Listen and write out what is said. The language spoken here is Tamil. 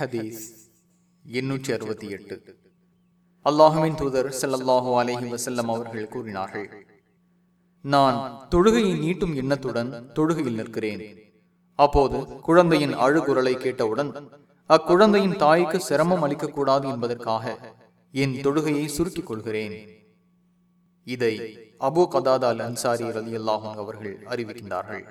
ஹதீஸ் எண்ணூற்றி அறுபத்தி எட்டு. அல்லாஹுவின் தூதர் செல்லல்லாஹு அலஹி வசல்லம் அவர்கள் கூறினார்கள் நான் தொழுகையை நீட்டும் எண்ணத்துடன் தொழுகையில் நிற்கிறேன். அப்போது குழந்தையின் அழுகுரலை கேட்டவுடன் அக்குழந்தையின் தாய்க்கு சிரமம் அளிக்கக்கூடாது என்பதற்காக என் தொழுகையை சுருக்கிக் கொள்கிறேன். இதை அபு கதாதா அல் அன்சாரி ரலி அவர்கள் அறிவிக்கின்றார்கள்.